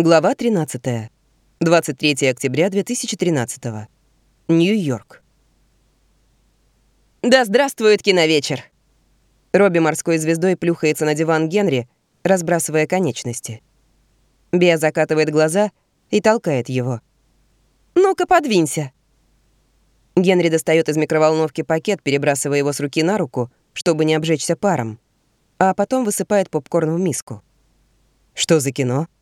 Глава 13. 23 октября 2013. Нью-Йорк. «Да здравствует киновечер!» Робби морской звездой плюхается на диван Генри, разбрасывая конечности. Беа закатывает глаза и толкает его. «Ну-ка, подвинься!» Генри достает из микроволновки пакет, перебрасывая его с руки на руку, чтобы не обжечься паром, а потом высыпает попкорн в миску. «Что за кино?» —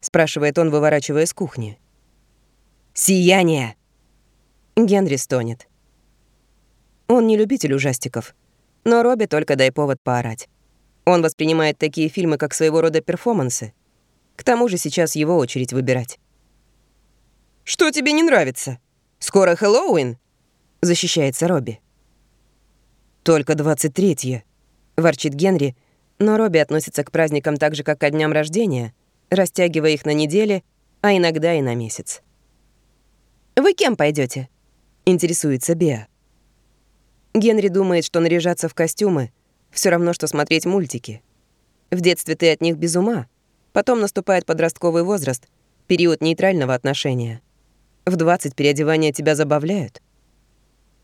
спрашивает он, выворачивая с кухни. «Сияние!» Генри стонет. Он не любитель ужастиков, но Робби только дай повод поорать. Он воспринимает такие фильмы как своего рода перформансы. К тому же сейчас его очередь выбирать. «Что тебе не нравится? Скоро Хэллоуин?» — защищается Робби. «Только 23-е», — ворчит Генри, но Робби относится к праздникам так же, как к дням рождения — растягивая их на недели, а иногда и на месяц. «Вы кем пойдете? интересуется Беа. Генри думает, что наряжаться в костюмы — все равно, что смотреть мультики. В детстве ты от них без ума, потом наступает подростковый возраст, период нейтрального отношения. В 20 переодевания тебя забавляют.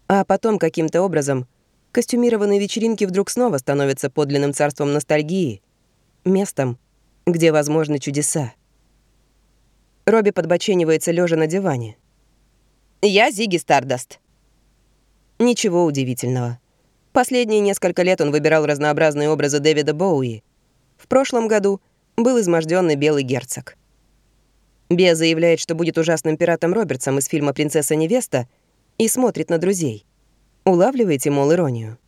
А потом каким-то образом костюмированные вечеринки вдруг снова становятся подлинным царством ностальгии, местом, где возможны чудеса. Робби подбоченивается лежа на диване. «Я Зиги Стардаст». Ничего удивительного. Последние несколько лет он выбирал разнообразные образы Дэвида Боуи. В прошлом году был изможденный белый герцог. Беа заявляет, что будет ужасным пиратом Робертсом из фильма «Принцесса-невеста» и смотрит на друзей. Улавливаете, мол, иронию?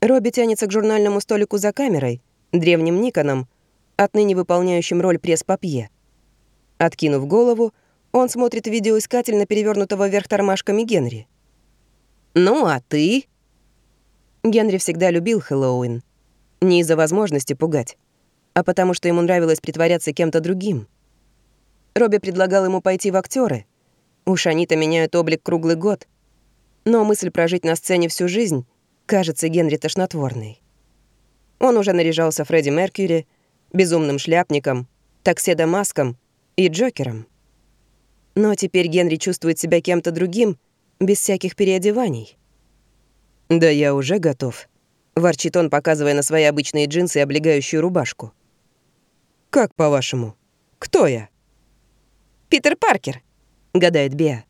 Робби тянется к журнальному столику за камерой, древним Никоном, отныне выполняющим роль пресс-папье. Откинув голову, он смотрит видеоискатель на перевернутого вверх тормашками Генри. «Ну, а ты?» Генри всегда любил Хэллоуин. Не из-за возможности пугать, а потому что ему нравилось притворяться кем-то другим. Робби предлагал ему пойти в актеры. Уж они-то меняют облик круглый год. Но мысль прожить на сцене всю жизнь кажется Генри тошнотворной. Он уже наряжался Фредди Меркьюри, безумным шляпником, такседомаском и Джокером. Но теперь Генри чувствует себя кем-то другим, без всяких переодеваний. «Да я уже готов», — ворчит он, показывая на свои обычные джинсы и облегающую рубашку. «Как, по-вашему? Кто я?» «Питер Паркер», — гадает Беа.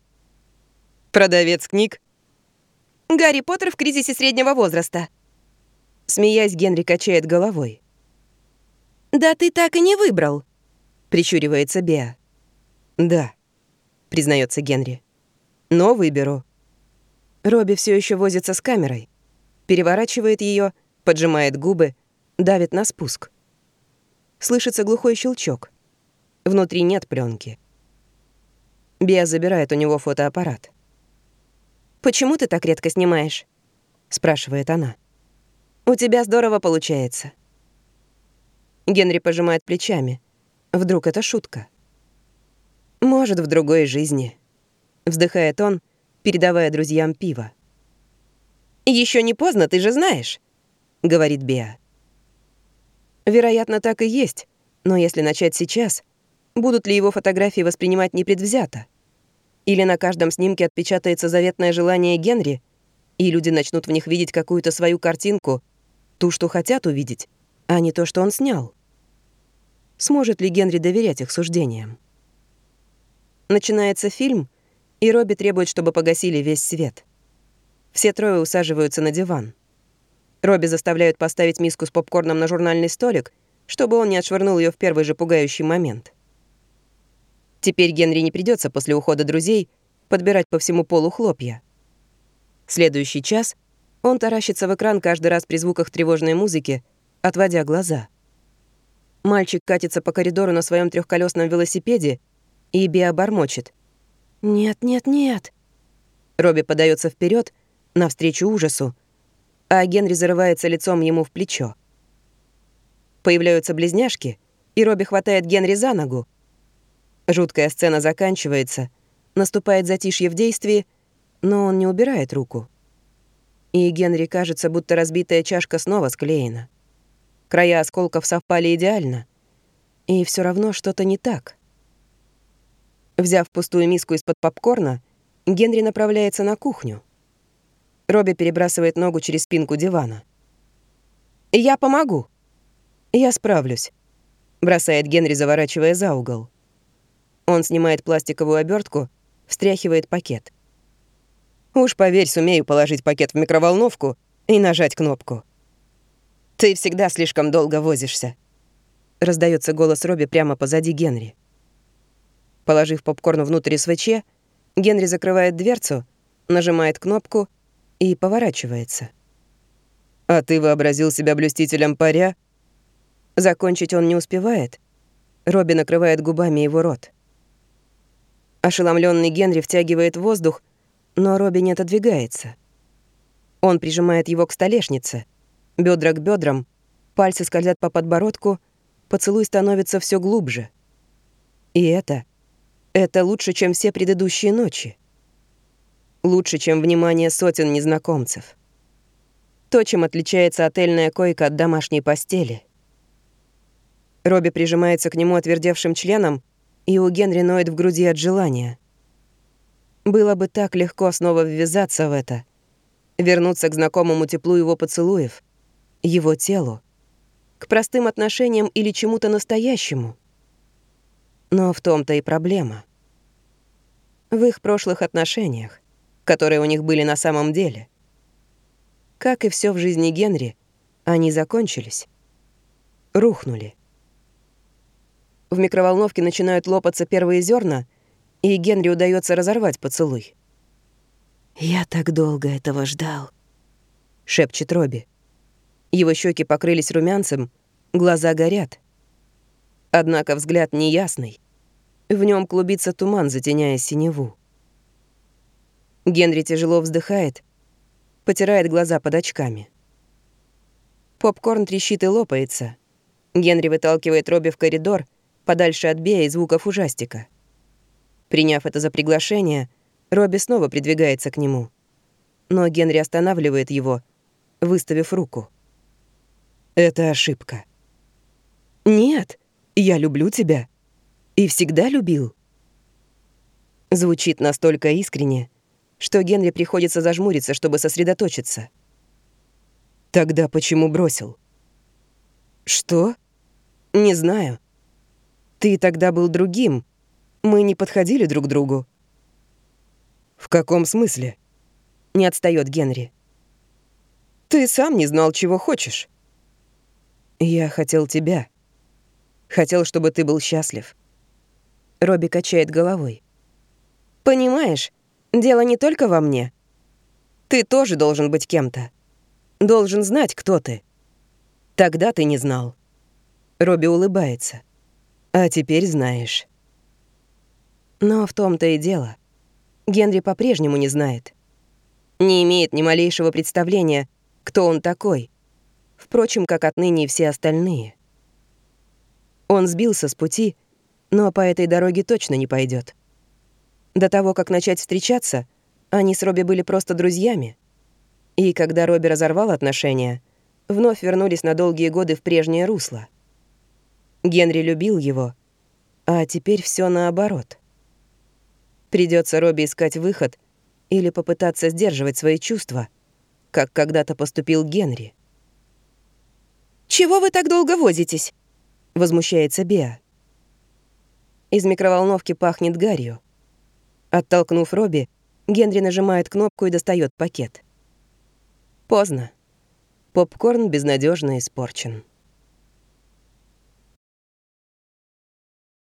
«Продавец книг?» «Гарри Поттер в кризисе среднего возраста». Смеясь, Генри качает головой. «Да ты так и не выбрал», — прищуривается Беа. «Да», — признается Генри. «Но выберу». Робби все еще возится с камерой. Переворачивает ее, поджимает губы, давит на спуск. Слышится глухой щелчок. Внутри нет пленки. Беа забирает у него фотоаппарат. «Почему ты так редко снимаешь?» — спрашивает она. «У тебя здорово получается». Генри пожимает плечами. Вдруг это шутка? Может, в другой жизни. Вздыхает он, передавая друзьям пиво. Еще не поздно, ты же знаешь», — говорит Беа. Вероятно, так и есть, но если начать сейчас, будут ли его фотографии воспринимать непредвзято? Или на каждом снимке отпечатается заветное желание Генри, и люди начнут в них видеть какую-то свою картинку, ту, что хотят увидеть, а не то, что он снял. Сможет ли Генри доверять их суждениям? Начинается фильм, и Робби требует, чтобы погасили весь свет. Все трое усаживаются на диван. Робби заставляют поставить миску с попкорном на журнальный столик, чтобы он не отшвырнул ее в первый же пугающий момент. Теперь Генри не придется после ухода друзей подбирать по всему полу хлопья. Следующий час он таращится в экран каждый раз при звуках тревожной музыки, отводя глаза — Мальчик катится по коридору на своем трехколесном велосипеде, и Биа бормочет. «Нет, нет, нет». Робби подается вперед навстречу ужасу, а Генри зарывается лицом ему в плечо. Появляются близняшки, и Робби хватает Генри за ногу. Жуткая сцена заканчивается, наступает затишье в действии, но он не убирает руку. И Генри кажется, будто разбитая чашка снова склеена. Края осколков совпали идеально. И все равно что-то не так. Взяв пустую миску из-под попкорна, Генри направляется на кухню. Робби перебрасывает ногу через спинку дивана. «Я помогу». «Я справлюсь», — бросает Генри, заворачивая за угол. Он снимает пластиковую обертку, встряхивает пакет. «Уж поверь, сумею положить пакет в микроволновку и нажать кнопку». «Ты всегда слишком долго возишься», — раздается голос Робби прямо позади Генри. Положив попкорн внутрь СВЧ, Генри закрывает дверцу, нажимает кнопку и поворачивается. «А ты вообразил себя блюстителем паря?» Закончить он не успевает. Робби накрывает губами его рот. Ошеломленный Генри втягивает воздух, но Робби не отодвигается. Он прижимает его к столешнице, бедра к бедрам, пальцы скользят по подбородку, поцелуй становится все глубже. И это, это лучше, чем все предыдущие ночи. Лучше, чем внимание сотен незнакомцев. То, чем отличается отельная койка от домашней постели. Робби прижимается к нему отвердевшим членом, и у Генри ноет в груди от желания. Было бы так легко снова ввязаться в это, вернуться к знакомому теплу его поцелуев, его телу, к простым отношениям или чему-то настоящему. Но в том-то и проблема. В их прошлых отношениях которые у них были на самом деле. Как и все в жизни Генри, они закончились. Рухнули. В микроволновке начинают лопаться первые зерна, и Генри удается разорвать поцелуй. «Я так долго этого ждал», — шепчет Робби. Его щеки покрылись румянцем, глаза горят. Однако взгляд неясный. В нем клубится туман, затеняя синеву. Генри тяжело вздыхает, потирает глаза под очками. Попкорн трещит и лопается. Генри выталкивает Робби в коридор, подальше от Бея и звуков ужастика. Приняв это за приглашение, Робби снова придвигается к нему. Но Генри останавливает его, выставив руку. «Это ошибка». «Нет, я люблю тебя. И всегда любил». Звучит настолько искренне, что Генри приходится зажмуриться, чтобы сосредоточиться. Тогда почему бросил? Что? Не знаю. Ты тогда был другим. Мы не подходили друг другу. В каком смысле? Не отстаёт Генри. Ты сам не знал, чего хочешь. Я хотел тебя. Хотел, чтобы ты был счастлив. Робби качает головой. Понимаешь, Дело не только во мне. Ты тоже должен быть кем-то. Должен знать, кто ты. Тогда ты не знал. Робби улыбается. А теперь знаешь. Но в том-то и дело. Генри по-прежнему не знает. Не имеет ни малейшего представления, кто он такой. Впрочем, как отныне и все остальные. Он сбился с пути, но по этой дороге точно не пойдет. До того, как начать встречаться, они с Робби были просто друзьями. И когда Робби разорвал отношения, вновь вернулись на долгие годы в прежнее русло. Генри любил его, а теперь все наоборот. Придется Робби искать выход или попытаться сдерживать свои чувства, как когда-то поступил Генри. «Чего вы так долго возитесь?» — возмущается Беа. Из микроволновки пахнет гарью. Оттолкнув Робби, Генри нажимает кнопку и достает пакет. Поздно. Попкорн безнадежно испорчен.